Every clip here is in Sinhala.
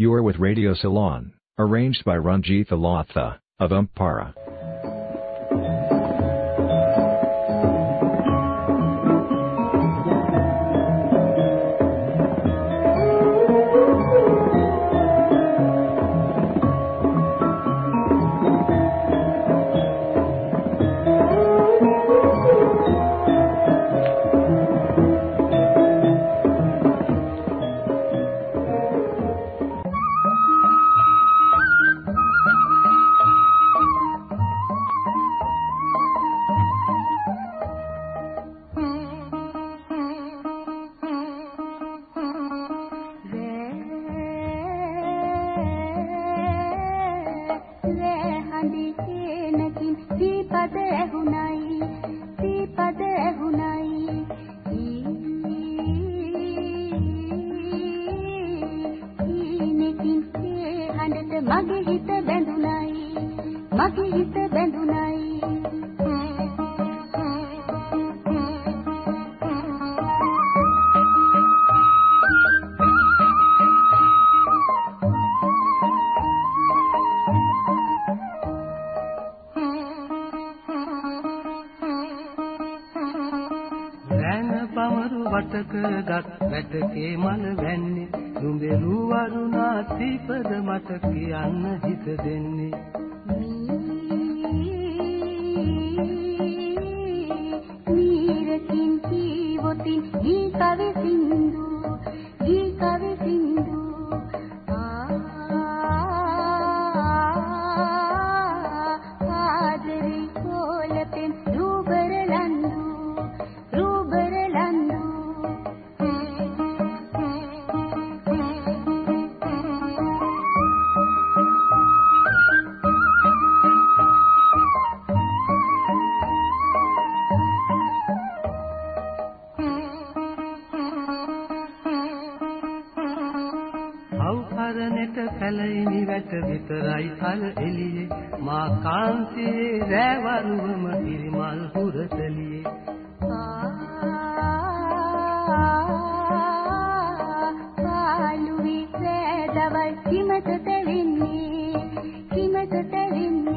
You are with Radio Ceylon, arranged by Ranjitha Latha, of Umpara. දීපද ඇහුණයි. ඊනෙකින් ඒ හඬට මගේ හිත බැඳුණයි. මගේ හිත බැඳුණයි. නවරු වටකගත් වැටකේ මල වැන්නේ. නුඹේ රුවරුණා තීපද මට කියන්න හිත දෙන්නේ. මීරකින් කීවොතින් ගී කවි සින්දු ගී කවි සින්දු පව්කරනෙට පැලෙමි වැට විතරයි කල එළියේ මා කාන්තියේ රැවරුවම පිරිමල් හුරතලියේ පාළුවි සෑදවල් කිමත තැවෙන්නේ කිමත තැවෙන්නේ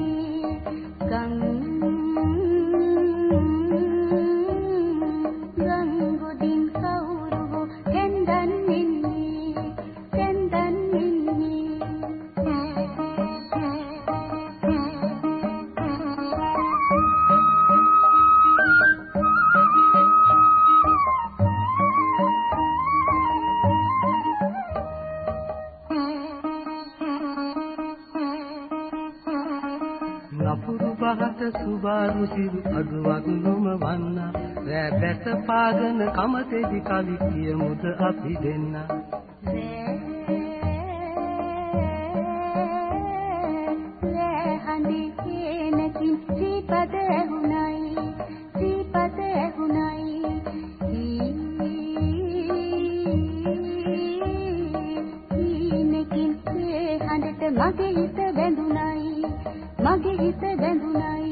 නපුරු පහත සුබාරු සිරු අඩුවක් නොම වන්න රෑ පැත පාගන කමතෙදි කවි කියමුද අපි දෙන්න හඳි කියනකින් සීපද ඇහුණයි සීපද ඇහුණයි මගේ මගේ හිත දැඳුනයි